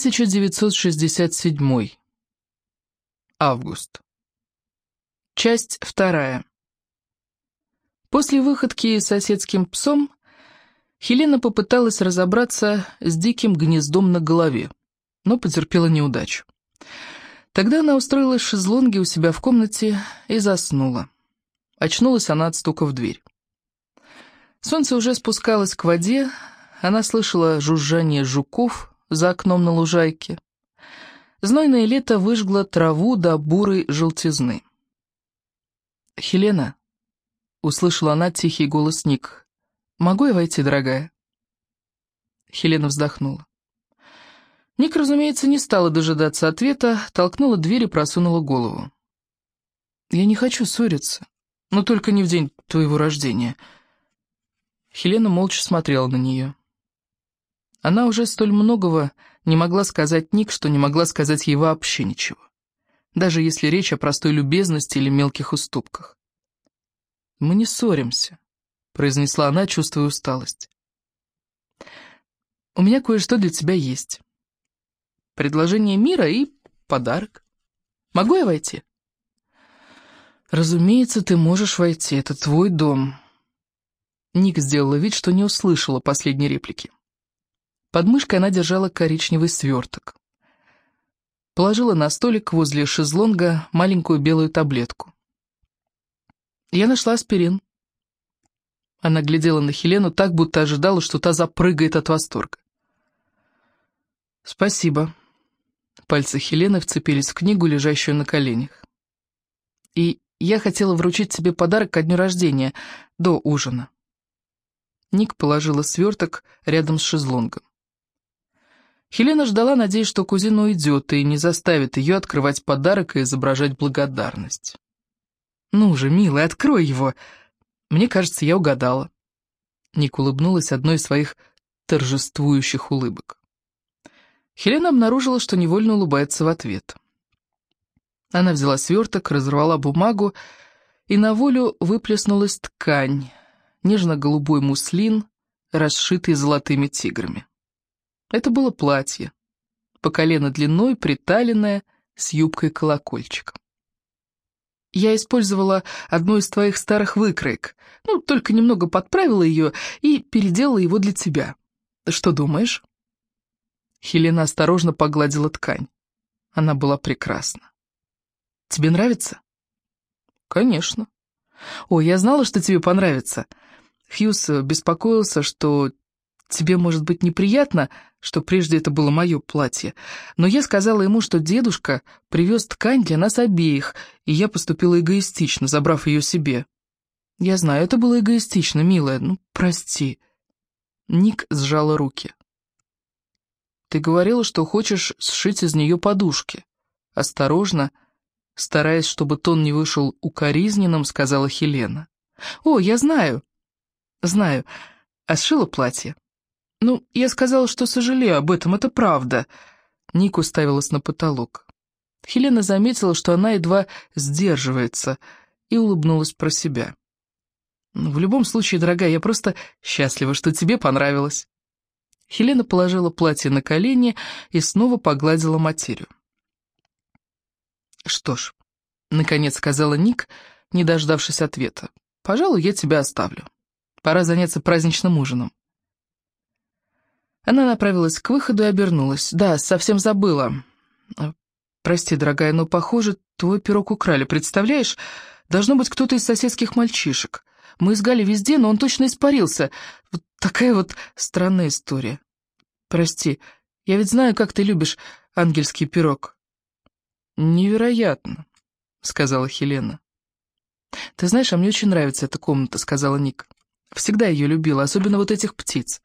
1967. Август. Часть вторая. После выходки с соседским псом Хелена попыталась разобраться с диким гнездом на голове, но потерпела неудачу. Тогда она устроилась в шезлонге у себя в комнате и заснула. Очнулась она от стука в дверь. Солнце уже спускалось к воде, она слышала жужжание жуков за окном на лужайке. Знойное лето выжгло траву до бурой желтизны. «Хелена», — услышала она тихий голос Ник, — «могу я войти, дорогая?» Хелена вздохнула. Ник, разумеется, не стала дожидаться ответа, толкнула дверь и просунула голову. «Я не хочу ссориться, но только не в день твоего рождения». Хелена молча смотрела на нее. Она уже столь многого не могла сказать Ник, что не могла сказать ей вообще ничего, даже если речь о простой любезности или мелких уступках. «Мы не ссоримся», — произнесла она, чувствуя усталость. «У меня кое-что для тебя есть. Предложение мира и подарок. Могу я войти?» «Разумеется, ты можешь войти, это твой дом». Ник сделала вид, что не услышала последней реплики. Под мышкой она держала коричневый сверток. Положила на столик возле шезлонга маленькую белую таблетку. Я нашла аспирин. Она глядела на Хелену так, будто ожидала, что та запрыгает от восторга. «Спасибо». Пальцы Хелены вцепились в книгу, лежащую на коленях. «И я хотела вручить тебе подарок ко дню рождения, до ужина». Ник положила сверток рядом с шезлонгом. Хелена ждала, надеясь, что кузина уйдет и не заставит ее открывать подарок и изображать благодарность. «Ну же, милый, открой его!» Мне кажется, я угадала. Ник улыбнулась одной из своих торжествующих улыбок. Хелена обнаружила, что невольно улыбается в ответ. Она взяла сверток, разорвала бумагу, и на волю выплеснулась ткань, нежно-голубой муслин, расшитый золотыми тиграми. Это было платье, по колено длиной, приталенное, с юбкой-колокольчиком. Я использовала одну из твоих старых выкроек, ну, только немного подправила ее и переделала его для тебя. Что думаешь?» Хелена осторожно погладила ткань. Она была прекрасна. «Тебе нравится?» «Конечно». «О, я знала, что тебе понравится». Хьюз беспокоился, что тебе может быть неприятно, что прежде это было мое платье, но я сказала ему, что дедушка привез ткань для нас обеих, и я поступила эгоистично, забрав ее себе. Я знаю, это было эгоистично, милая, ну, прости. Ник сжала руки. Ты говорила, что хочешь сшить из нее подушки. Осторожно, стараясь, чтобы тон не вышел укоризненным, сказала Хелена. О, я знаю. Знаю. А сшила платье. «Ну, я сказала, что сожалею об этом, это правда». Ник уставилась на потолок. Хелена заметила, что она едва сдерживается, и улыбнулась про себя. «Ну, «В любом случае, дорогая, я просто счастлива, что тебе понравилось». Хелена положила платье на колени и снова погладила материю. «Что ж», — наконец сказала Ник, не дождавшись ответа, — «пожалуй, я тебя оставлю. Пора заняться праздничным ужином». Она направилась к выходу и обернулась. «Да, совсем забыла. А, прости, дорогая, но, похоже, твой пирог украли, представляешь? Должно быть кто-то из соседских мальчишек. Мы искали везде, но он точно испарился. Вот такая вот странная история. Прости, я ведь знаю, как ты любишь ангельский пирог». «Невероятно», — сказала Хелена. «Ты знаешь, а мне очень нравится эта комната», — сказала Ник. «Всегда ее любила, особенно вот этих птиц»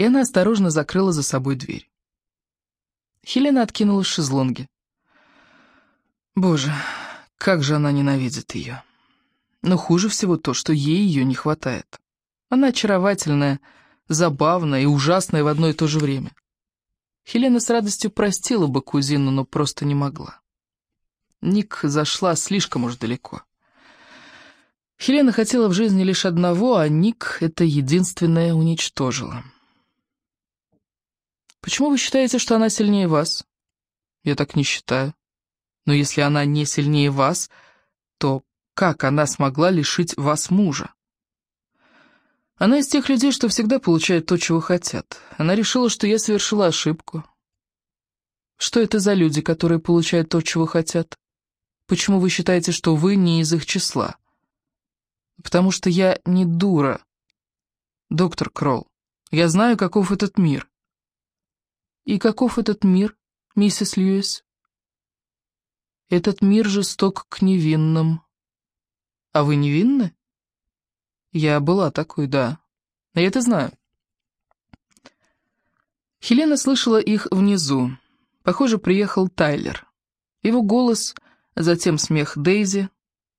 и она осторожно закрыла за собой дверь. Хелена откинулась в шезлонге. Боже, как же она ненавидит ее. Но хуже всего то, что ей ее не хватает. Она очаровательная, забавная и ужасная в одно и то же время. Хелена с радостью простила бы кузину, но просто не могла. Ник зашла слишком уж далеко. Хелена хотела в жизни лишь одного, а Ник это единственное уничтожила. Почему вы считаете, что она сильнее вас? Я так не считаю. Но если она не сильнее вас, то как она смогла лишить вас мужа? Она из тех людей, что всегда получают то, чего хотят. Она решила, что я совершила ошибку. Что это за люди, которые получают то, чего хотят? Почему вы считаете, что вы не из их числа? Потому что я не дура. Доктор Кролл, я знаю, каков этот мир. И каков этот мир, миссис Льюис? Этот мир жесток к невинным. А вы невинны? Я была такой, да. Я это знаю. Хелена слышала их внизу. Похоже, приехал Тайлер. Его голос, затем смех Дейзи,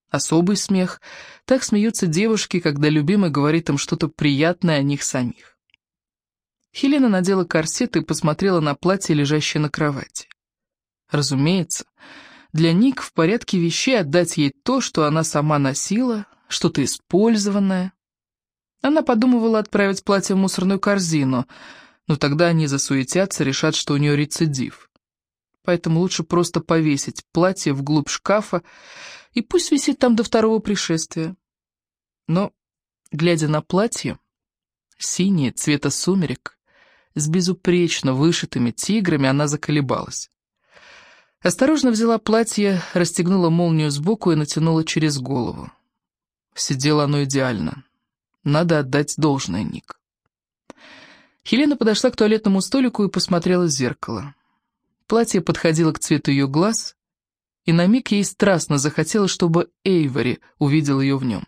особый смех. Так смеются девушки, когда любимый говорит им что-то приятное о них самих. Хелена надела корсет и посмотрела на платье, лежащее на кровати. Разумеется, для Ник в порядке вещей отдать ей то, что она сама носила, что-то использованное. Она подумывала отправить платье в мусорную корзину, но тогда они засуетятся, решат, что у нее рецидив. Поэтому лучше просто повесить платье вглубь шкафа, и пусть висит там до второго пришествия. Но, глядя на платье, синее, цвета сумерек, с безупречно вышитыми тиграми, она заколебалась. Осторожно взяла платье, расстегнула молнию сбоку и натянула через голову. Сидело оно идеально. Надо отдать должное, Ник. Хелена подошла к туалетному столику и посмотрела в зеркало. Платье подходило к цвету ее глаз, и на миг ей страстно захотелось, чтобы Эйвори увидел ее в нем.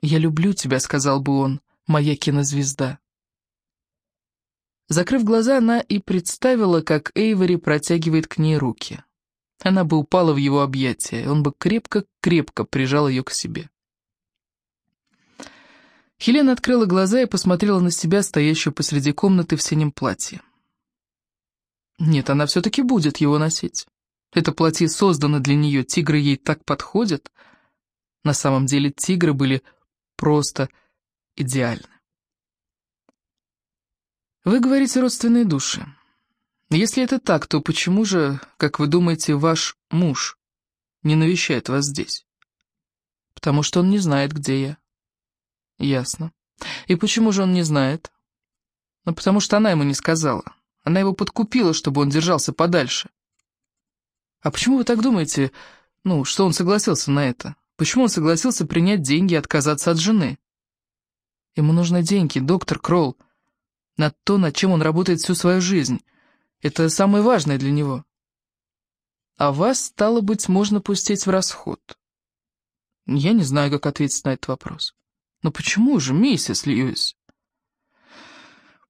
«Я люблю тебя», — сказал бы он, — «моя кинозвезда». Закрыв глаза, она и представила, как Эйвори протягивает к ней руки. Она бы упала в его объятия, он бы крепко-крепко прижал ее к себе. Хелена открыла глаза и посмотрела на себя, стоящую посреди комнаты в синем платье. Нет, она все-таки будет его носить. Это платье создано для нее, тигры ей так подходят. На самом деле тигры были просто идеальны. Вы говорите родственные души. Если это так, то почему же, как вы думаете, ваш муж не навещает вас здесь? Потому что он не знает, где я. Ясно. И почему же он не знает? Ну, потому что она ему не сказала. Она его подкупила, чтобы он держался подальше. А почему вы так думаете, ну, что он согласился на это? Почему он согласился принять деньги и отказаться от жены? Ему нужны деньги, доктор Кролл на то, над чем он работает всю свою жизнь. Это самое важное для него. А вас, стало быть, можно пустить в расход. Я не знаю, как ответить на этот вопрос. Но почему же, миссис Льюис?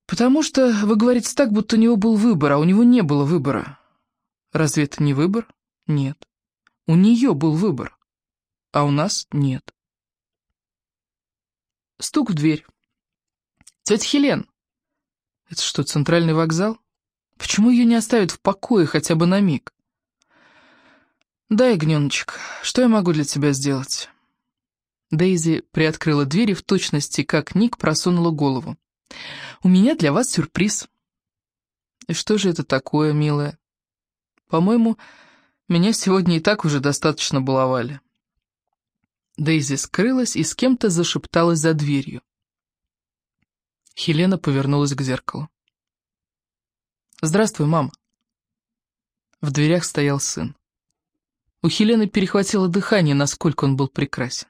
Потому что вы говорите так, будто у него был выбор, а у него не было выбора. Разве это не выбор? Нет. У нее был выбор, а у нас нет. Стук в дверь. «Тетя Хелен!» Это что, центральный вокзал? Почему ее не оставят в покое хотя бы на миг? Да, ягненочек, что я могу для тебя сделать? Дейзи приоткрыла дверь и в точности, как Ник, просунула голову. «У меня для вас сюрприз». «И что же это такое, милая?» «По-моему, меня сегодня и так уже достаточно баловали». Дейзи скрылась и с кем-то зашепталась за дверью. Хелена повернулась к зеркалу. «Здравствуй, мам». В дверях стоял сын. У Хелены перехватило дыхание, насколько он был прекрасен.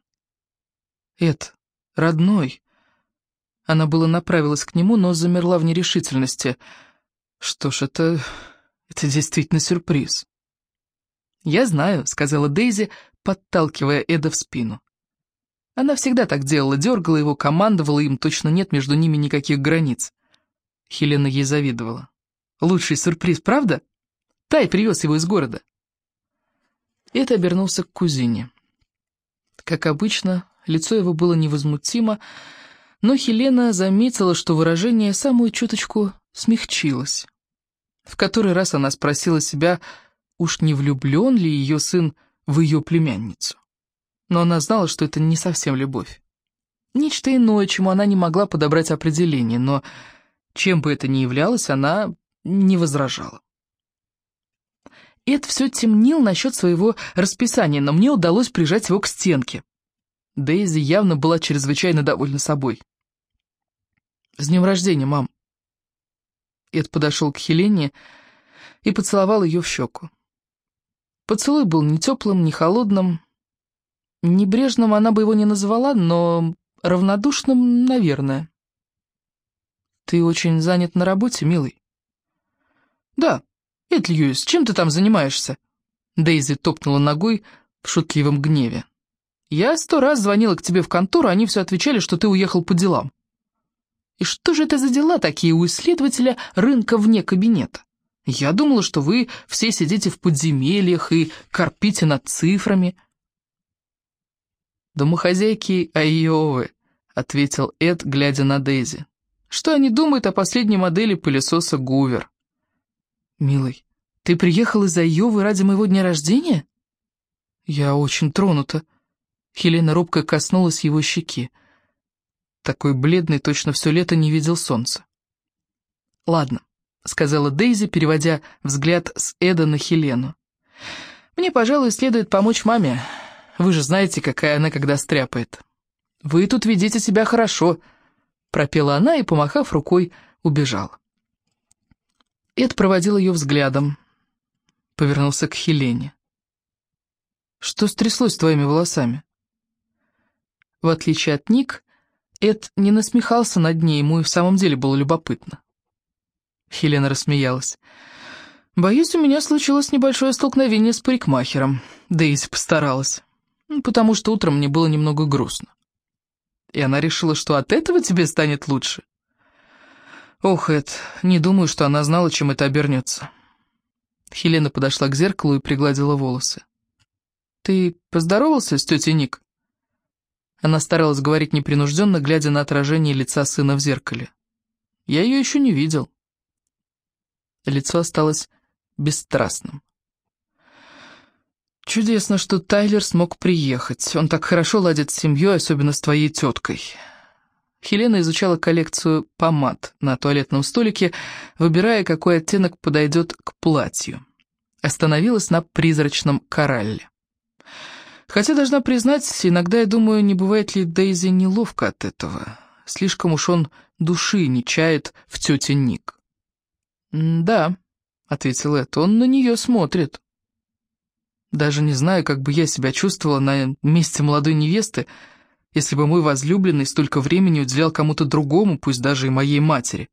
«Эд, родной!» Она было направилась к нему, но замерла в нерешительности. «Что ж, это... это действительно сюрприз». «Я знаю», — сказала Дейзи, подталкивая Эда в спину. Она всегда так делала, дергала его, командовала им, точно нет между ними никаких границ. Хелена ей завидовала. Лучший сюрприз, правда? Тай привез его из города. Это обернулся к кузине. Как обычно, лицо его было невозмутимо, но Хелена заметила, что выражение самую чуточку смягчилось. В который раз она спросила себя, уж не влюблен ли ее сын в ее племянницу но она знала, что это не совсем любовь. Нечто иное, чему она не могла подобрать определение, но Чем бы это ни являлось, она не возражала. Эд все темнил насчет своего расписания, но мне удалось прижать его к стенке. Дейзи явно была чрезвычайно довольна собой. «С днем рождения, мам!» Эд подошел к Хелене и поцеловал ее в щеку. Поцелуй был не теплым, не холодным. Небрежным она бы его не назвала, но равнодушным, наверное. «Ты очень занят на работе, милый?» «Да, Эд Льюис, чем ты там занимаешься?» Дейзи топнула ногой в шутливом гневе. «Я сто раз звонила к тебе в контору, они все отвечали, что ты уехал по делам». «И что же это за дела такие у исследователя рынка вне кабинета? Я думала, что вы все сидите в подземельях и корпите над цифрами». «Домохозяйки Айовы», — ответил Эд, глядя на Дейзи. «Что они думают о последней модели пылесоса Гувер?» «Милый, ты приехал из Айовы ради моего дня рождения?» «Я очень тронута». Хелена робко коснулась его щеки. Такой бледный точно все лето не видел солнца. «Ладно», — сказала Дейзи, переводя взгляд с Эда на Хелену. «Мне, пожалуй, следует помочь маме. Вы же знаете, какая она, когда стряпает». «Вы тут ведите себя хорошо», — пропела она и, помахав рукой, убежала. Эд проводил ее взглядом, повернулся к Хелене. «Что стряслось с твоими волосами?» В отличие от Ник, Эд не насмехался над ней, ему и в самом деле было любопытно. Хелена рассмеялась. «Боюсь, у меня случилось небольшое столкновение с парикмахером. Дейзи постаралась, потому что утром мне было немного грустно. И она решила, что от этого тебе станет лучше. Ох, Эд, не думаю, что она знала, чем это обернется. Хелена подошла к зеркалу и пригладила волосы. «Ты поздоровался с тетей Ник?» Она старалась говорить непринужденно, глядя на отражение лица сына в зеркале. «Я ее еще не видел». Лицо осталось бесстрастным. «Чудесно, что Тайлер смог приехать. Он так хорошо ладит с семьей, особенно с твоей теткой. Хелена изучала коллекцию помад на туалетном столике, выбирая, какой оттенок подойдет к платью. Остановилась на призрачном коралле. Хотя, должна признать, иногда я думаю, не бывает ли Дейзи неловко от этого. Слишком уж он души не чает в тете Ник. «Да», — ответил Эд, — «он на нее смотрит». Даже не знаю, как бы я себя чувствовала на месте молодой невесты, — если бы мой возлюбленный столько времени уделял кому-то другому, пусть даже и моей матери.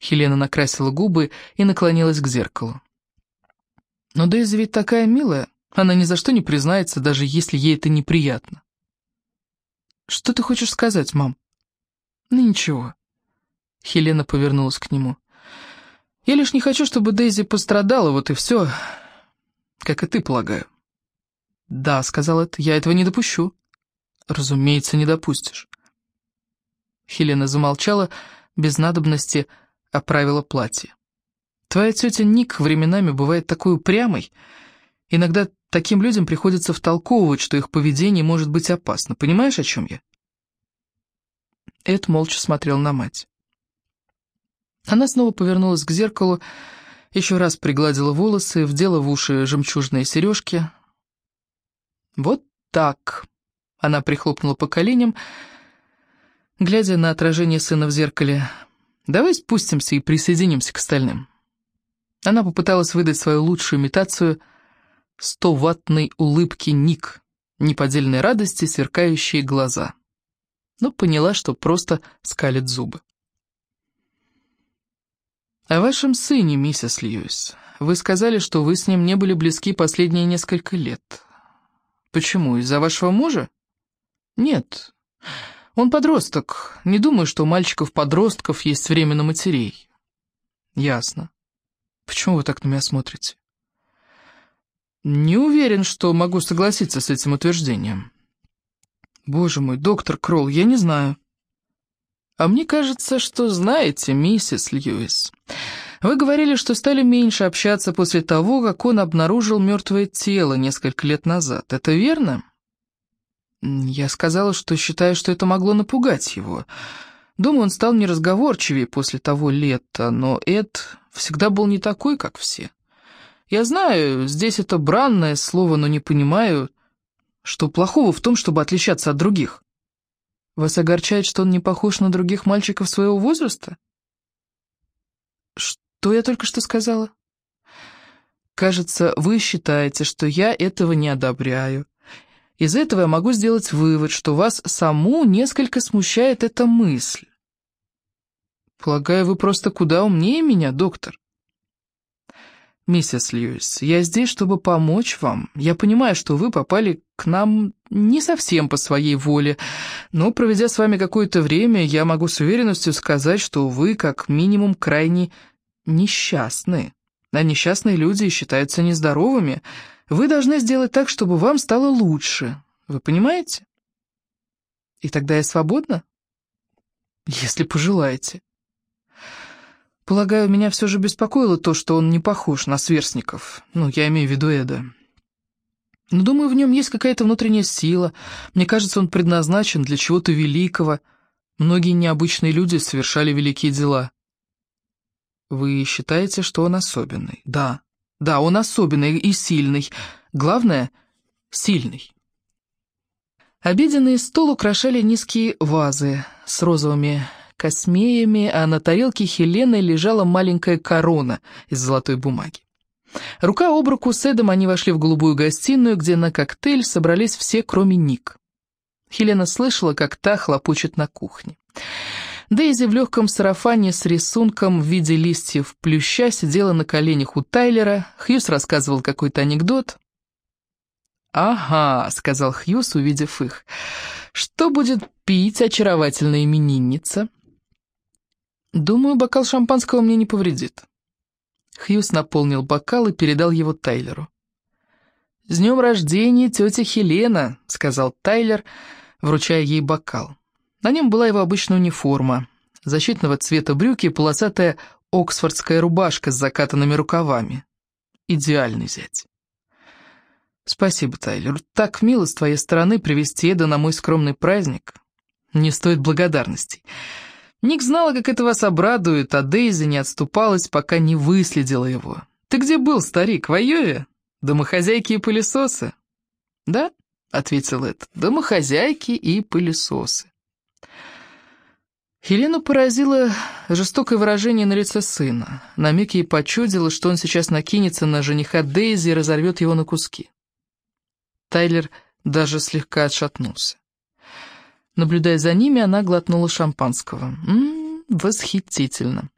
Хелена накрасила губы и наклонилась к зеркалу. Но Дейзи ведь такая милая, она ни за что не признается, даже если ей это неприятно. «Что ты хочешь сказать, мам?» «Ну ничего». Хелена повернулась к нему. «Я лишь не хочу, чтобы Дейзи пострадала, вот и все, как и ты, полагаю». «Да», — сказал это, — «я этого не допущу». Разумеется, не допустишь. Хелена замолчала, без надобности оправила платье. Твоя тетя Ник временами бывает такой упрямой. Иногда таким людям приходится втолковывать, что их поведение может быть опасно. Понимаешь, о чем я? Эд молча смотрел на мать. Она снова повернулась к зеркалу, еще раз пригладила волосы, вдела в уши жемчужные сережки. «Вот так», она прихлопнула по коленям, глядя на отражение сына в зеркале. «Давай спустимся и присоединимся к остальным». Она попыталась выдать свою лучшую имитацию сто-ваттной улыбки Ник, неподдельной радости, сверкающие глаза. Но поняла, что просто скалит зубы. «О вашем сыне, миссис Льюис. Вы сказали, что вы с ним не были близки последние несколько лет. Почему, из-за вашего мужа?» «Нет, он подросток. Не думаю, что у мальчиков-подростков есть время на матерей». «Ясно. Почему вы так на меня смотрите?» «Не уверен, что могу согласиться с этим утверждением». «Боже мой, доктор Кролл, я не знаю». «А мне кажется, что знаете, миссис Льюис. Вы говорили, что стали меньше общаться после того, как он обнаружил мертвое тело несколько лет назад. Это верно?» Я сказала, что считаю, что это могло напугать его. Думаю, он стал неразговорчивее после того лета, но Эд всегда был не такой, как все. Я знаю, здесь это бранное слово, но не понимаю, что плохого в том, чтобы отличаться от других. Вас огорчает, что он не похож на других мальчиков своего возраста? Что я только что сказала? Кажется, вы считаете, что я этого не одобряю. Из этого я могу сделать вывод, что вас саму несколько смущает эта мысль. Полагаю, вы просто куда умнее меня, доктор. «Миссис Льюис, я здесь, чтобы помочь вам. Я понимаю, что вы попали к нам не совсем по своей воле, но, проведя с вами какое-то время, я могу с уверенностью сказать, что вы, как минимум, крайне несчастны. А несчастные люди считаются нездоровыми. Вы должны сделать так, чтобы вам стало лучше. Вы понимаете? И тогда я свободна? Если пожелаете». Полагаю, меня все же беспокоило то, что он не похож на сверстников. Ну, я имею в виду Эда. Но думаю, в нем есть какая-то внутренняя сила. Мне кажется, он предназначен для чего-то великого. Многие необычные люди совершали великие дела. Вы считаете, что он особенный? Да, да, он особенный и сильный. Главное — сильный. Обеденный стол украшали низкие вазы с розовыми космеями, а на тарелке Хелены лежала маленькая корона из золотой бумаги. Рука об руку с Эдом они вошли в голубую гостиную, где на коктейль собрались все, кроме Ник. Хелена слышала, как та хлопочет на кухне. Дейзи в легком сарафане с рисунком в виде листьев плюща сидела на коленях у Тайлера, Хьюз рассказывал какой-то анекдот. «Ага», — сказал Хьюз, увидев их, — «что будет пить очаровательная именинница?» «Думаю, бокал шампанского мне не повредит». Хьюз наполнил бокал и передал его Тайлеру. «С днем рождения, тетя Хелена», — сказал Тайлер, вручая ей бокал. На нем была его обычная униформа, защитного цвета брюки и полосатая оксфордская рубашка с закатанными рукавами. Идеальный зять. «Спасибо, Тайлер. Так мило с твоей стороны привести Эда на мой скромный праздник. Не стоит благодарностей». Ник знала, как это вас обрадует, а Дейзи не отступалась, пока не выследила его. «Ты где был, старик, в Айове? Домохозяйки и пылесосы?» «Да», — ответил Эд, — «домохозяйки и пылесосы». Хелену поразило жестокое выражение на лице сына. На миг ей почудило, что он сейчас накинется на жениха Дейзи и разорвет его на куски. Тайлер даже слегка отшатнулся. Наблюдая за ними, она глотнула шампанского. Ммм, восхитительно.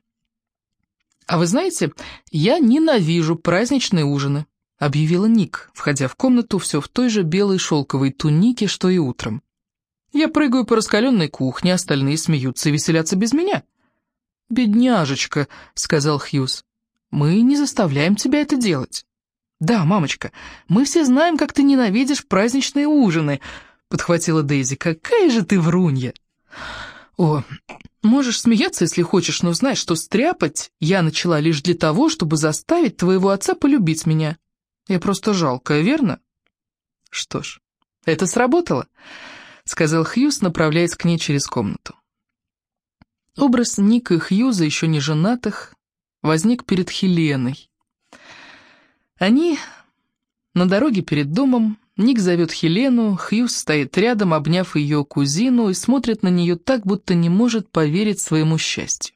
«А вы знаете, я ненавижу праздничные ужины», — объявила Ник, входя в комнату все в той же белой шелковой тунике, что и утром. «Я прыгаю по раскаленной кухне, остальные смеются и веселятся без меня». «Бедняжечка», — сказал Хьюз, — «мы не заставляем тебя это делать». «Да, мамочка, мы все знаем, как ты ненавидишь праздничные ужины», подхватила Дейзи. «Какая же ты врунья!» «О, можешь смеяться, если хочешь, но знай, что стряпать я начала лишь для того, чтобы заставить твоего отца полюбить меня. Я просто жалкая, верно?» «Что ж, это сработало», — сказал Хьюз, направляясь к ней через комнату. Образ Ника и Хьюза, еще не женатых, возник перед Хеленой. Они на дороге перед домом Ник зовет Хелену, Хьюз стоит рядом, обняв ее кузину, и смотрит на нее так, будто не может поверить своему счастью.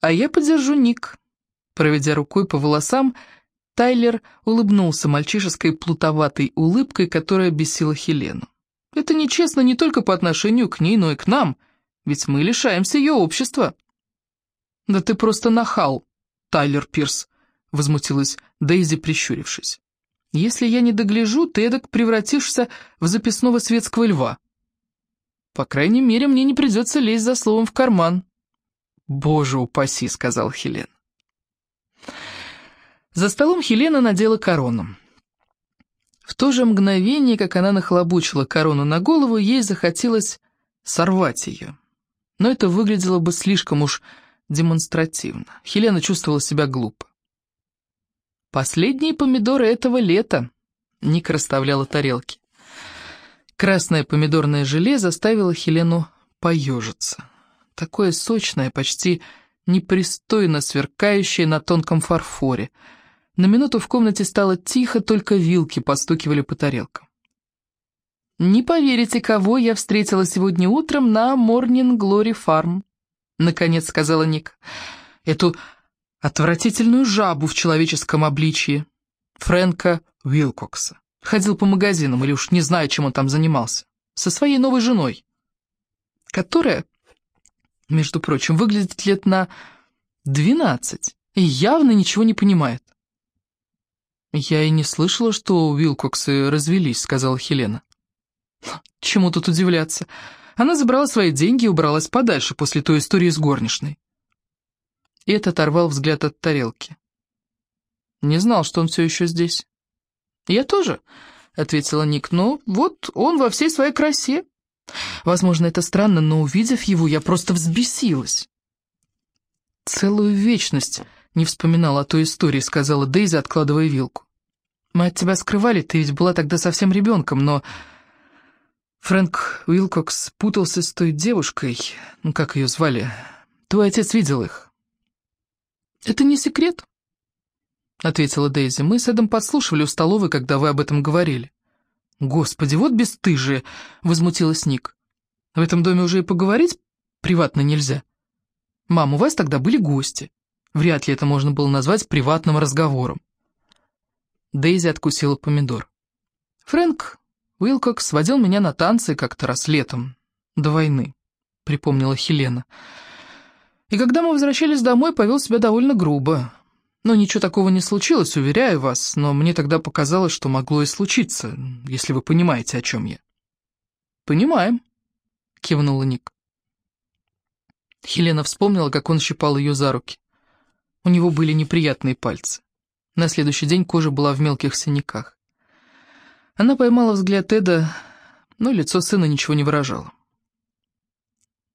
«А я подержу Ник», — проведя рукой по волосам, Тайлер улыбнулся мальчишеской плутоватой улыбкой, которая бесила Хелену. «Это нечестно не только по отношению к ней, но и к нам, ведь мы лишаемся ее общества». «Да ты просто нахал, Тайлер Пирс», — возмутилась Дейзи, прищурившись. Если я не догляжу, ты эдак превратишься в записного светского льва. По крайней мере, мне не придется лезть за словом в карман. «Боже упаси», — сказал Хелен. За столом Хелена надела корону. В то же мгновение, как она нахлобучила корону на голову, ей захотелось сорвать ее. Но это выглядело бы слишком уж демонстративно. Хелена чувствовала себя глупо. «Последние помидоры этого лета», — Ник расставляла тарелки. Красное помидорное желе заставило Хелену поежиться. Такое сочное, почти непристойно сверкающее на тонком фарфоре. На минуту в комнате стало тихо, только вилки постукивали по тарелкам. «Не поверите, кого я встретила сегодня утром на Морнинг Глори Фарм», — наконец сказала Ник. «Эту отвратительную жабу в человеческом обличье, Фрэнка Уилкокса. Ходил по магазинам, или уж не знаю, чем он там занимался, со своей новой женой, которая, между прочим, выглядит лет на двенадцать и явно ничего не понимает. «Я и не слышала, что Уилкоксы развелись», — сказала Хелена. Чему тут удивляться? Она забрала свои деньги и убралась подальше после той истории с горничной. И это оторвал взгляд от тарелки. Не знал, что он все еще здесь. «Я тоже», — ответила Ник, — «но вот он во всей своей красе. Возможно, это странно, но увидев его, я просто взбесилась». «Целую вечность не вспоминала о той истории», — сказала Дейзи, откладывая вилку. «Мы от тебя скрывали, ты ведь была тогда совсем ребенком, но...» Фрэнк Уилкокс путался с той девушкой, ну как ее звали? Твой отец видел их. «Это не секрет», — ответила Дейзи. «Мы с Эдом подслушивали у столовой, когда вы об этом говорили». «Господи, вот бесстыжие!» — возмутилась Ник. «В этом доме уже и поговорить приватно нельзя. Мам, у вас тогда были гости. Вряд ли это можно было назвать приватным разговором». Дейзи откусила помидор. Фрэнк Уилкокс сводил меня на танцы как-то раз летом, до войны, припомнила Хелена. И когда мы возвращались домой, повел себя довольно грубо. Но ничего такого не случилось, уверяю вас, но мне тогда показалось, что могло и случиться, если вы понимаете, о чем я. «Понимаем», — кивнула Ник. Хелена вспомнила, как он щипал ее за руки. У него были неприятные пальцы. На следующий день кожа была в мелких синяках. Она поймала взгляд Эда, но лицо сына ничего не выражало.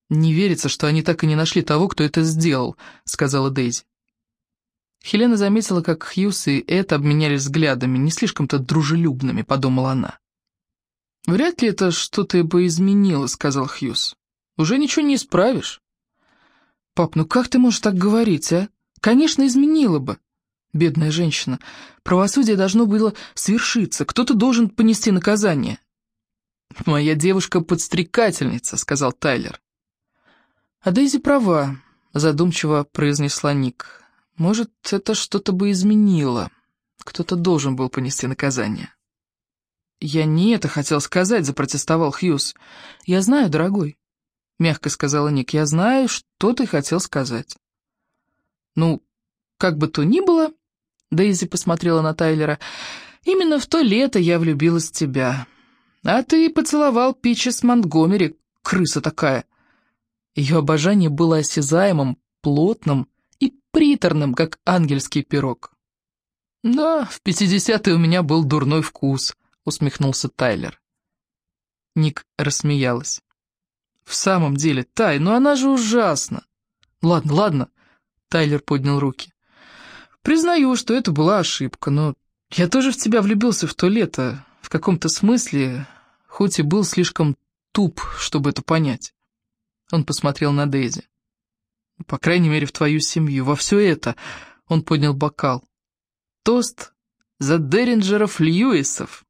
«Не верится, что они так и не нашли того, кто это сделал», — сказала Дейзи. Хелена заметила, как Хьюз и Эд обменялись взглядами, не слишком-то дружелюбными, подумала она. «Вряд ли это что-то бы изменило», — сказал Хьюз. «Уже ничего не исправишь». «Пап, ну как ты можешь так говорить, а? Конечно, изменило бы. Бедная женщина. Правосудие должно было свершиться, кто-то должен понести наказание. «Моя девушка-подстрекательница», — сказал Тайлер. «А Дейзи права», — задумчиво произнесла Ник. «Может, это что-то бы изменило. Кто-то должен был понести наказание». «Я не это хотел сказать», — запротестовал Хьюз. «Я знаю, дорогой», — мягко сказала Ник. «Я знаю, что ты хотел сказать». «Ну, как бы то ни было, Дейзи посмотрела на Тайлера. «Именно в то лето я влюбилась в тебя. А ты поцеловал Пичес Монтгомери, крыса такая». Ее обожание было осязаемым, плотным и приторным, как ангельский пирог. «Да, в пятидесятые у меня был дурной вкус», — усмехнулся Тайлер. Ник рассмеялась. «В самом деле, Тай, ну она же ужасна!» «Ладно, ладно», — Тайлер поднял руки. Признаю, что это была ошибка, но я тоже в тебя влюбился в то лето, в каком-то смысле, хоть и был слишком туп, чтобы это понять. Он посмотрел на Дейзи. По крайней мере, в твою семью, во все это. Он поднял бокал. Тост за Деринджеров Льюисов.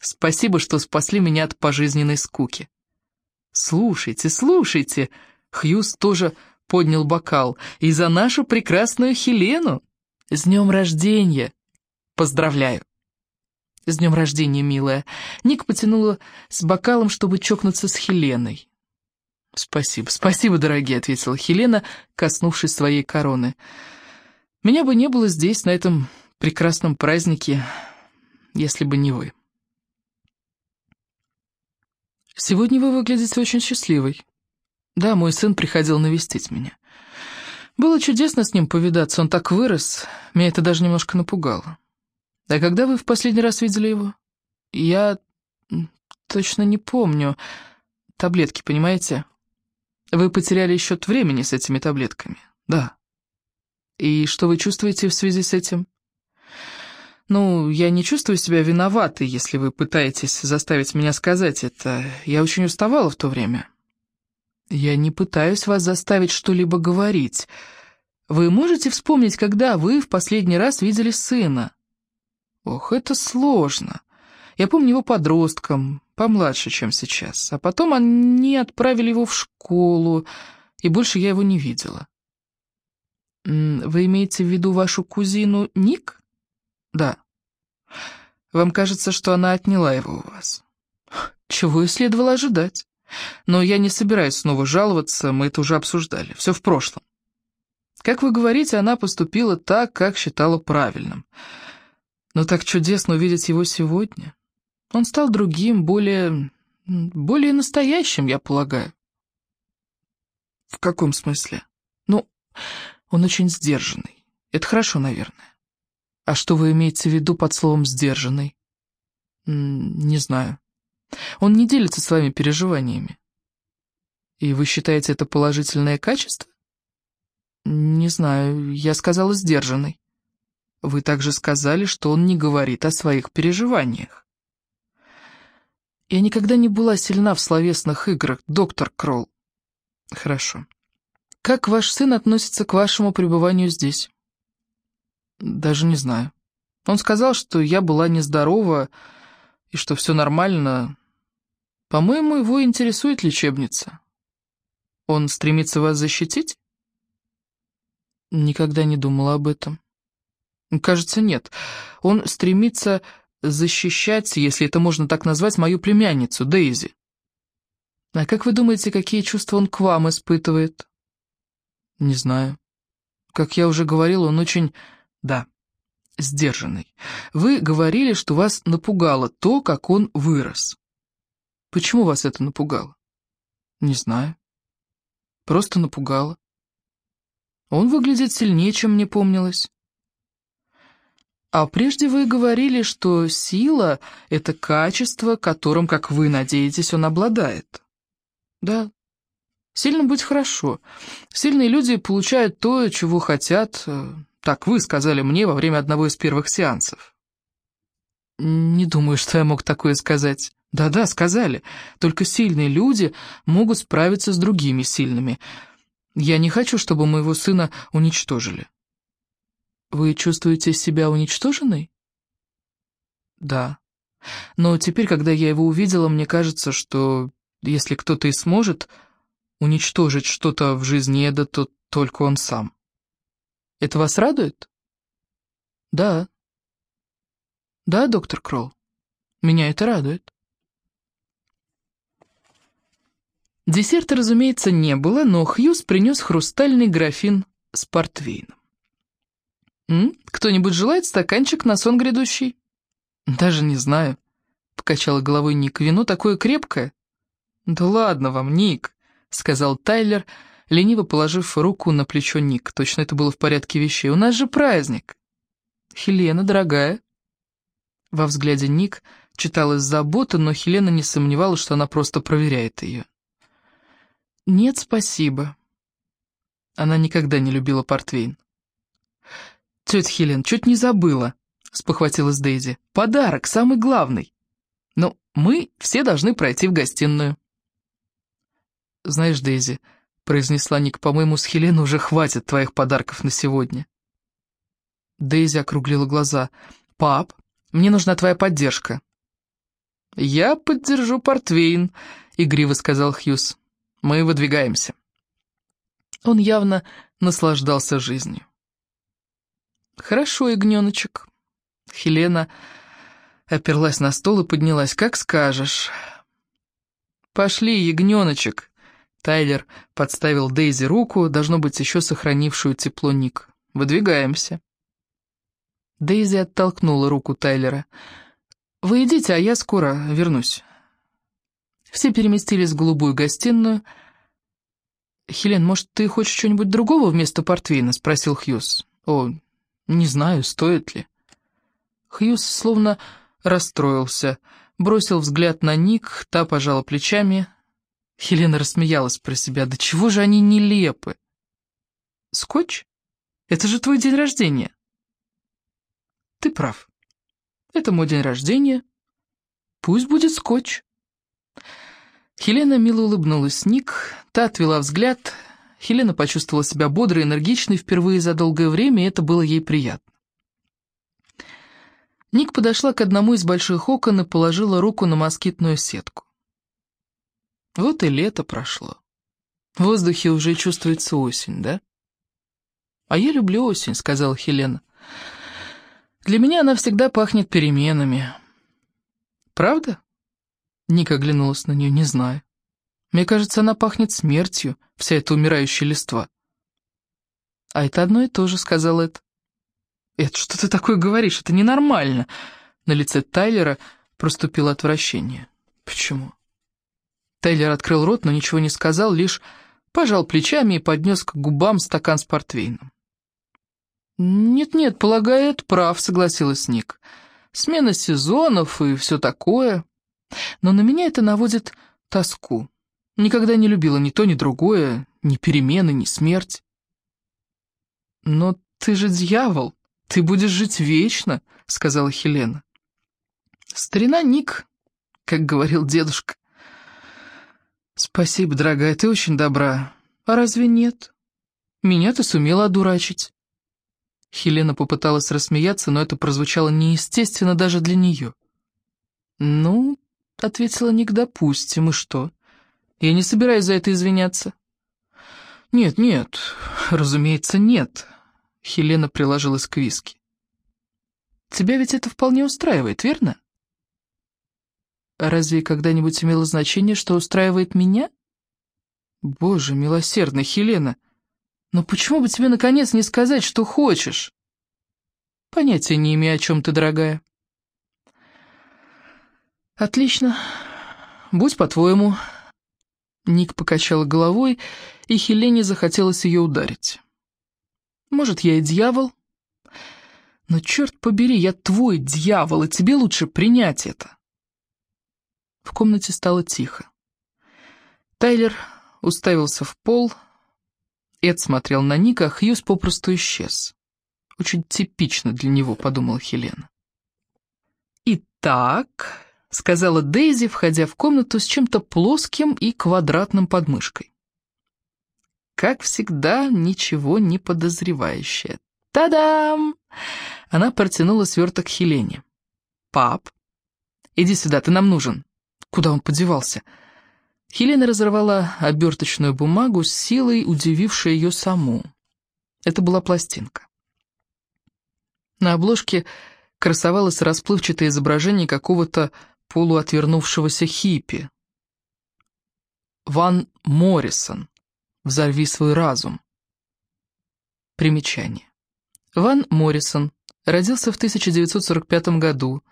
Спасибо, что спасли меня от пожизненной скуки. Слушайте, слушайте. Хьюз тоже поднял бокал. И за нашу прекрасную Хелену. «С днем рождения!» «Поздравляю!» «С днем рождения, милая!» Ник потянула с бокалом, чтобы чокнуться с Хеленой. «Спасибо, спасибо, дорогие!» — ответила Хелена, коснувшись своей короны. «Меня бы не было здесь, на этом прекрасном празднике, если бы не вы». «Сегодня вы выглядите очень счастливой. Да, мой сын приходил навестить меня. Было чудесно с ним повидаться, он так вырос, меня это даже немножко напугало. А когда вы в последний раз видели его? Я точно не помню. Таблетки, понимаете? Вы потеряли счет времени с этими таблетками. Да. И что вы чувствуете в связи с этим? Ну, я не чувствую себя виноватой, если вы пытаетесь заставить меня сказать это. Я очень уставала в то время. Я не пытаюсь вас заставить что-либо говорить. Вы можете вспомнить, когда вы в последний раз видели сына? Ох, это сложно. Я помню его подростком, помладше, чем сейчас. А потом они отправили его в школу, и больше я его не видела. Вы имеете в виду вашу кузину Ник? Да. Вам кажется, что она отняла его у вас? Чего и следовало ожидать. Но я не собираюсь снова жаловаться, мы это уже обсуждали. Все в прошлом. Как вы говорите, она поступила так, как считала правильным. Но так чудесно увидеть его сегодня. Он стал другим, более... более настоящим, я полагаю. В каком смысле? Ну, он очень сдержанный. Это хорошо, наверное. А что вы имеете в виду под словом «сдержанный»? Не знаю. Он не делится своими переживаниями. И вы считаете это положительное качество? Не знаю, я сказала «сдержанный». Вы также сказали, что он не говорит о своих переживаниях. Я никогда не была сильна в словесных играх, доктор Кролл. Хорошо. Как ваш сын относится к вашему пребыванию здесь? Даже не знаю. Он сказал, что я была нездорова и что все нормально. По-моему, его интересует лечебница. Он стремится вас защитить? Никогда не думала об этом. Кажется, нет. Он стремится защищать, если это можно так назвать, мою племянницу, Дейзи. А как вы думаете, какие чувства он к вам испытывает? Не знаю. Как я уже говорил, он очень да, сдержанный. Вы говорили, что вас напугало то, как он вырос. Почему вас это напугало? Не знаю. Просто напугало. Он выглядит сильнее, чем мне помнилось. А прежде вы говорили, что сила — это качество, которым, как вы надеетесь, он обладает. Да, сильным быть хорошо. Сильные люди получают то, чего хотят, так вы сказали мне во время одного из первых сеансов. Не думаю, что я мог такое сказать. Да-да, сказали. Только сильные люди могут справиться с другими сильными. Я не хочу, чтобы моего сына уничтожили. Вы чувствуете себя уничтоженной? Да. Но теперь, когда я его увидела, мне кажется, что если кто-то и сможет уничтожить что-то в жизни Эда, то только он сам. Это вас радует? Да. Да, доктор Кролл, меня это радует. Десерта, разумеется, не было, но Хьюз принес хрустальный графин с портвейном. «Кто-нибудь желает стаканчик на сон грядущий?» «Даже не знаю», — покачала головой Ник. «Вино такое крепкое». «Да ладно вам, Ник», — сказал Тайлер, — лениво положив руку на плечо Ник. Точно это было в порядке вещей. «У нас же праздник!» «Хелена, дорогая!» Во взгляде Ник читалась забота, но Хелена не сомневалась, что она просто проверяет ее. «Нет, спасибо». Она никогда не любила портвейн. «Тетя Хелен, чуть не забыла», — спохватилась Дейзи. «Подарок, самый главный. Но мы все должны пройти в гостиную». «Знаешь, Дейзи, — произнесла Ник, — по-моему, с Хеленой уже хватит твоих подарков на сегодня. Дейзи округлила глаза. «Пап, мне нужна твоя поддержка». «Я поддержу Портвейн», — игриво сказал Хьюз. «Мы выдвигаемся». Он явно наслаждался жизнью. «Хорошо, ягненочек». Хелена оперлась на стол и поднялась. «Как скажешь». «Пошли, ягненочек», Тайлер подставил Дейзи руку, должно быть, еще сохранившую тепло Ник. «Выдвигаемся». Дейзи оттолкнула руку Тайлера. «Вы идите, а я скоро вернусь». Все переместились в голубую гостиную. «Хелен, может, ты хочешь что-нибудь другого вместо портвейна?» — спросил Хьюз. «О, не знаю, стоит ли». Хьюз словно расстроился, бросил взгляд на Ник, та пожала плечами — Хелена рассмеялась про себя. «Да чего же они нелепы?» «Скотч? Это же твой день рождения!» «Ты прав. Это мой день рождения. Пусть будет скотч». Хелена мило улыбнулась Ник, та отвела взгляд. Хелена почувствовала себя бодрой энергичной впервые за долгое время, и это было ей приятно. Ник подошла к одному из больших окон и положила руку на москитную сетку. Вот и лето прошло. В воздухе уже чувствуется осень, да? «А я люблю осень», — сказала Хелена. «Для меня она всегда пахнет переменами». «Правда?» Ника оглянулась на нее, не знаю. «Мне кажется, она пахнет смертью, вся эта умирающая листва». «А это одно и то же», — сказал Эд. «Эд, что ты такое говоришь? Это ненормально!» На лице Тайлера проступило отвращение. «Почему?» Тайлер открыл рот, но ничего не сказал, лишь пожал плечами и поднес к губам стакан с портвейном. «Нет-нет, полагаю, это прав», — согласилась Ник. «Смена сезонов и все такое. Но на меня это наводит тоску. Никогда не любила ни то, ни другое, ни перемены, ни смерть». «Но ты же дьявол, ты будешь жить вечно», — сказала Хелена. «Старина Ник, как говорил дедушка». «Спасибо, дорогая, ты очень добра. А разве нет? Меня ты сумела одурачить». Хелена попыталась рассмеяться, но это прозвучало неестественно даже для нее. «Ну, — ответила Ник, — допустим, и что? Я не собираюсь за это извиняться». «Нет, нет, разумеется, нет», — Хелена приложилась к виски. «Тебя ведь это вполне устраивает, верно?» Разве когда-нибудь имело значение, что устраивает меня? Боже, милосердная Хелена, но почему бы тебе наконец не сказать, что хочешь? Понятия не имею, о чем ты, дорогая. Отлично. Будь по-твоему. Ник покачала головой, и Хелене захотелось ее ударить. Может, я и дьявол? Но черт побери, я твой дьявол, и тебе лучше принять это. В комнате стало тихо. Тайлер уставился в пол. Эд смотрел на Ника, а Хьюз попросту исчез. Очень типично для него, подумала Хелена. «Итак», — сказала Дейзи, входя в комнату с чем-то плоским и квадратным подмышкой. Как всегда, ничего не подозревающая. «Та-дам!» Она протянула сверток Хелене. «Пап, иди сюда, ты нам нужен». Куда он подевался? Хелена разорвала оберточную бумагу с силой, удивившей ее саму. Это была пластинка. На обложке красовалось расплывчатое изображение какого-то полуотвернувшегося хиппи. Ван Моррисон. «Взорви свой разум». Примечание. Ван Моррисон родился в 1945 году,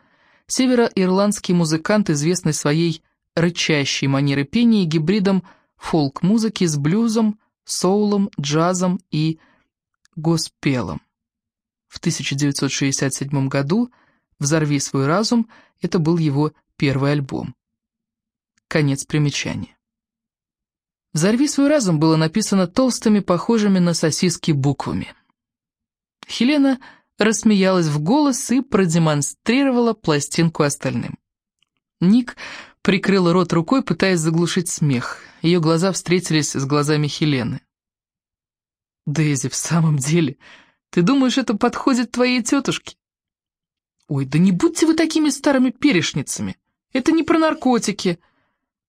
Североирландский музыкант, известный своей рычащей манерой пения и гибридом фолк-музыки с блюзом, соулом, джазом и госпелом. В 1967 году «Взорви свой разум» — это был его первый альбом. Конец примечания. «Взорви свой разум» было написано толстыми, похожими на сосиски буквами. Хелена рассмеялась в голос и продемонстрировала пластинку остальным. Ник прикрыла рот рукой, пытаясь заглушить смех. Ее глаза встретились с глазами Хелены. «Дейзи, в самом деле, ты думаешь, это подходит твоей тетушке?» «Ой, да не будьте вы такими старыми перешницами! Это не про наркотики!»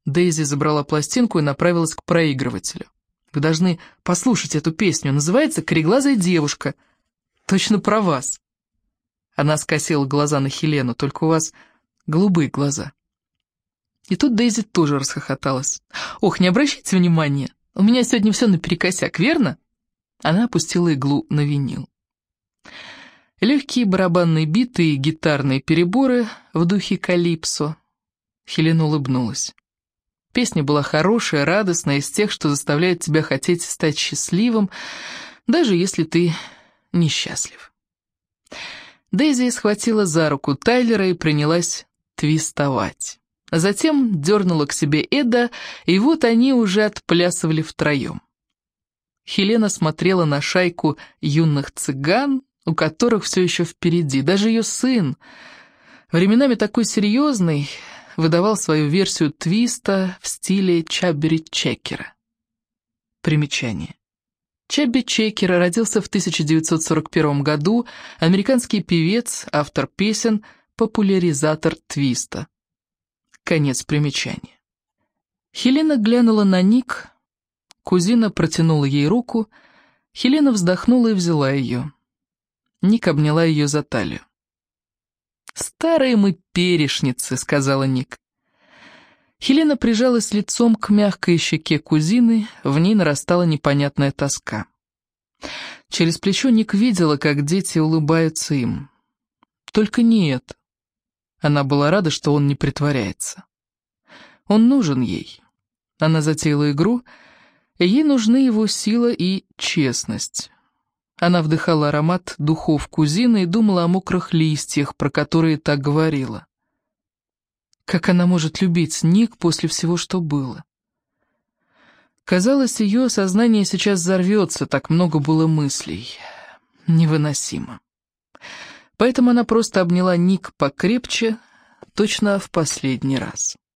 Дейзи забрала пластинку и направилась к проигрывателю. «Вы должны послушать эту песню, называется «Кореглазая девушка», — Точно про вас. Она скосила глаза на Хелену, только у вас голубые глаза. И тут Дейзи тоже расхохоталась. «Ох, не обращайте внимания, у меня сегодня все наперекосяк, верно?» Она опустила иглу на винил. Легкие барабанные биты и гитарные переборы в духе калипсо. Хелена улыбнулась. Песня была хорошая, радостная, из тех, что заставляет тебя хотеть стать счастливым, даже если ты несчастлив. Дейзи схватила за руку Тайлера и принялась твистовать. Затем дернула к себе Эда, и вот они уже отплясывали втроем. Хелена смотрела на шайку юных цыган, у которых все еще впереди, даже ее сын, временами такой серьезный, выдавал свою версию твиста в стиле Чаббери-Чекера. Примечание. Чабби Чекер родился в 1941 году, американский певец, автор песен, популяризатор твиста. Конец примечания. Хелена глянула на Ник, кузина протянула ей руку, Хелена вздохнула и взяла ее. Ник обняла ее за талию. «Старые мы перешницы», — сказала Ник. Хелена прижалась лицом к мягкой щеке кузины, в ней нарастала непонятная тоска. Через плечо Ник видела, как дети улыбаются им. Только не это. Она была рада, что он не притворяется. Он нужен ей. Она затеяла игру, и ей нужны его сила и честность. Она вдыхала аромат духов кузины и думала о мокрых листьях, про которые так говорила. Как она может любить Ник после всего, что было? Казалось, ее сознание сейчас взорвется, так много было мыслей. Невыносимо. Поэтому она просто обняла Ник покрепче, точно в последний раз.